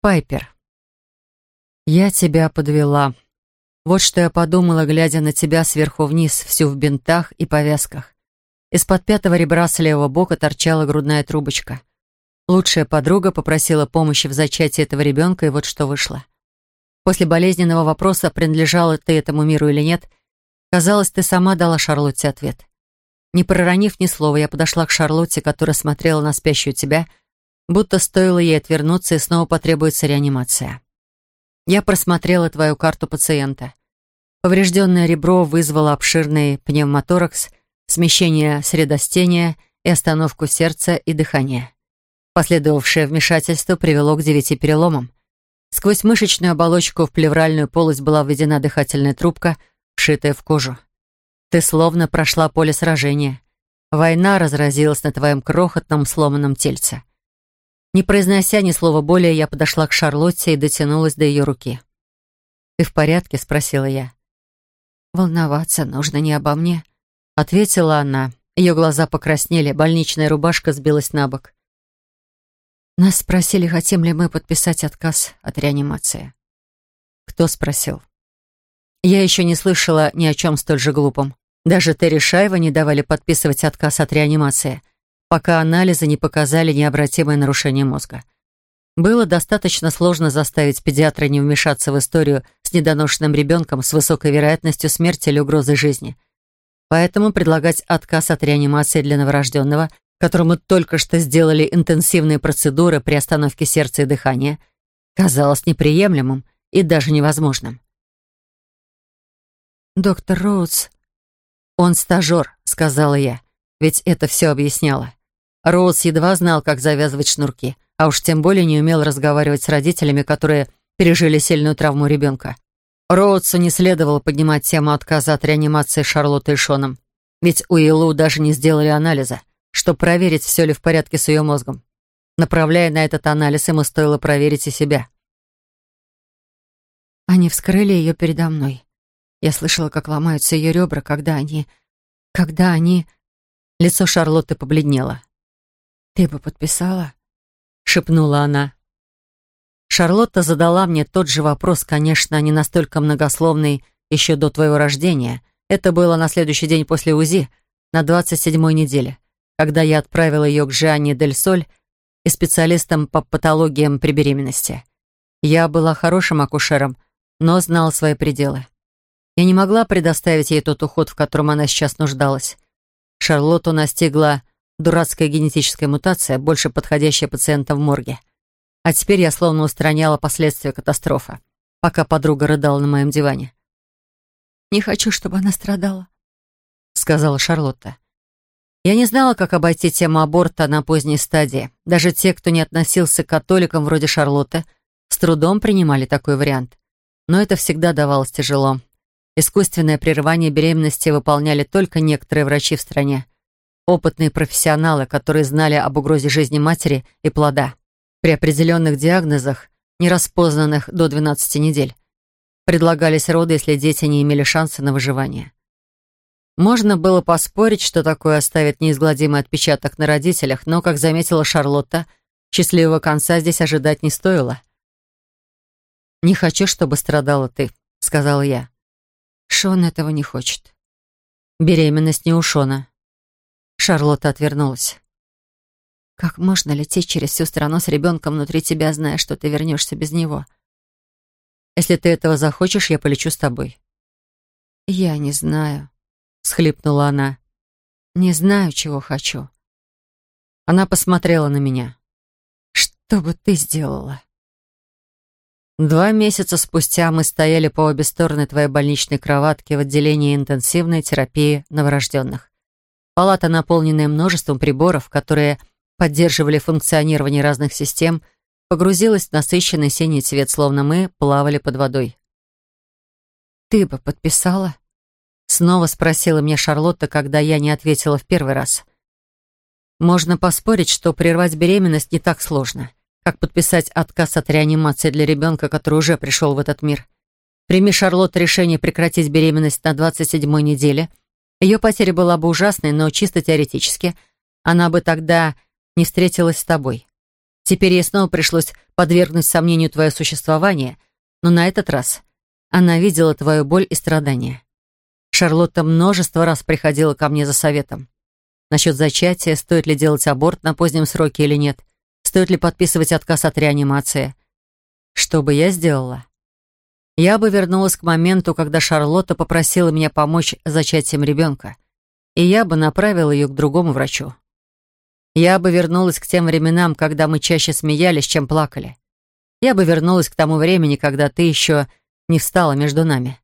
Пайпер. «Я тебя подвела. Вот что я подумала, глядя на тебя сверху вниз, всю в бинтах и повязках. Из-под пятого ребра с левого бока торчала грудная трубочка. Лучшая подруга попросила помощи в зачатии этого ребенка, и вот что вышло. После болезненного вопроса, принадлежала ты этому миру или нет, казалось, ты сама дала Шарлотте ответ. Не проронив ни слова, я подошла к Шарлотте, которая смотрела на спящую тебя, — будто стоило ей отвернуться и снова потребуется реанимация. Я просмотрела твою карту пациента. Поврежденное ребро вызвало обширный пневмоторакс, смещение средостения и остановку сердца и дыхания. Последовавшее вмешательство привело к девяти переломам. Сквозь мышечную оболочку в плевральную полость была введена дыхательная трубка, вшитая в кожу. Ты словно прошла поле сражения. Война разразилась на твоем крохотном сломанном тельце. Не произнося ни слова более, я подошла к Шарлотте и дотянулась до ее руки. «Ты в порядке?» — спросила я. «Волноваться нужно не обо мне», — ответила она. Ее глаза покраснели, больничная рубашка сбилась на бок. Нас спросили, хотим ли мы подписать отказ от реанимации. Кто спросил? Я еще не слышала ни о чем столь же глупом. Даже Терри Шаева не давали подписывать отказ от реанимации — пока анализы не показали необратимое нарушение мозга. Было достаточно сложно заставить педиатра не вмешаться в историю с недоношенным ребенком с высокой вероятностью смерти или угрозы жизни. Поэтому предлагать отказ от реанимации для новорожденного, которому только что сделали интенсивные процедуры при остановке сердца и дыхания, казалось неприемлемым и даже невозможным. «Доктор Роудс, он стажер», — сказала я, ведь это все объясняло. Роуз едва знал, как завязывать шнурки, а уж тем более не умел разговаривать с родителями, которые пережили сильную травму ребенка. Роудсу не следовало поднимать тему отказа от реанимации Шарлотты и Шоном, ведь у Илу даже не сделали анализа, чтобы проверить, все ли в порядке с ее мозгом. Направляя на этот анализ, ему стоило проверить и себя. Они вскрыли ее передо мной. Я слышала, как ломаются ее ребра, когда они... Когда они... Лицо Шарлотты побледнело. «Ты бы подписала?» — шепнула она. Шарлотта задала мне тот же вопрос, конечно, не настолько многословный еще до твоего рождения. Это было на следующий день после УЗИ, на 27-й неделе, когда я отправила ее к Жанне Дель Соль и специалистам по патологиям при беременности. Я была хорошим акушером, но знала свои пределы. Я не могла предоставить ей тот уход, в котором она сейчас нуждалась. Шарлотту настигла Дурацкая генетическая мутация, больше подходящая пациентам в морге. А теперь я словно устраняла последствия катастрофы, пока подруга рыдала на моем диване. «Не хочу, чтобы она страдала», — сказала Шарлотта. Я не знала, как обойти тему аборта на поздней стадии. Даже те, кто не относился к католикам вроде Шарлотты, с трудом принимали такой вариант. Но это всегда давалось тяжело. Искусственное прерывание беременности выполняли только некоторые врачи в стране — Опытные профессионалы, которые знали об угрозе жизни матери и плода при определенных диагнозах, не распознанных до 12 недель. Предлагались роды, если дети не имели шанса на выживание. Можно было поспорить, что такое оставит неизгладимый отпечаток на родителях, но, как заметила Шарлотта, счастливого конца здесь ожидать не стоило. «Не хочу, чтобы страдала ты», — сказал я. «Шон этого не хочет». Беременность не у Шона. Шарлотта отвернулась. «Как можно лететь через всю страну с ребенком внутри тебя, зная, что ты вернешься без него?» «Если ты этого захочешь, я полечу с тобой». «Я не знаю», — схлипнула она. «Не знаю, чего хочу». Она посмотрела на меня. «Что бы ты сделала?» Два месяца спустя мы стояли по обе стороны твоей больничной кроватки в отделении интенсивной терапии новорожденных. Палата, наполненная множеством приборов, которые поддерживали функционирование разных систем, погрузилась в насыщенный синий цвет, словно мы плавали под водой. «Ты бы подписала?» Снова спросила меня Шарлотта, когда я не ответила в первый раз. Можно поспорить, что прервать беременность не так сложно, как подписать отказ от реанимации для ребенка, который уже пришел в этот мир. Прими Шарлотта решение прекратить беременность на 27-й неделе — ее потеря была бы ужасной, но чисто теоретически она бы тогда не встретилась с тобой. Теперь ей снова пришлось подвергнуть сомнению твое существование, но на этот раз она видела твою боль и страдания. Шарлотта множество раз приходила ко мне за советом. Насчет зачатия, стоит ли делать аборт на позднем сроке или нет, стоит ли подписывать отказ от реанимации. Что бы я сделала? я бы вернулась к моменту, когда Шарлотта попросила меня помочь зачатием ребенка, и я бы направила ее к другому врачу. Я бы вернулась к тем временам, когда мы чаще смеялись, чем плакали. Я бы вернулась к тому времени, когда ты еще не встала между нами.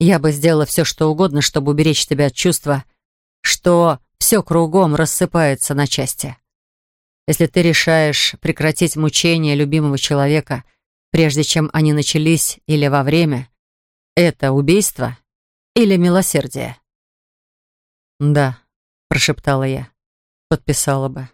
Я бы сделала все, что угодно, чтобы уберечь тебя от чувства, что все кругом рассыпается на части. Если ты решаешь прекратить мучение любимого человека — прежде чем они начались или во время, это убийство или милосердие? «Да», — прошептала я, — «подписала бы».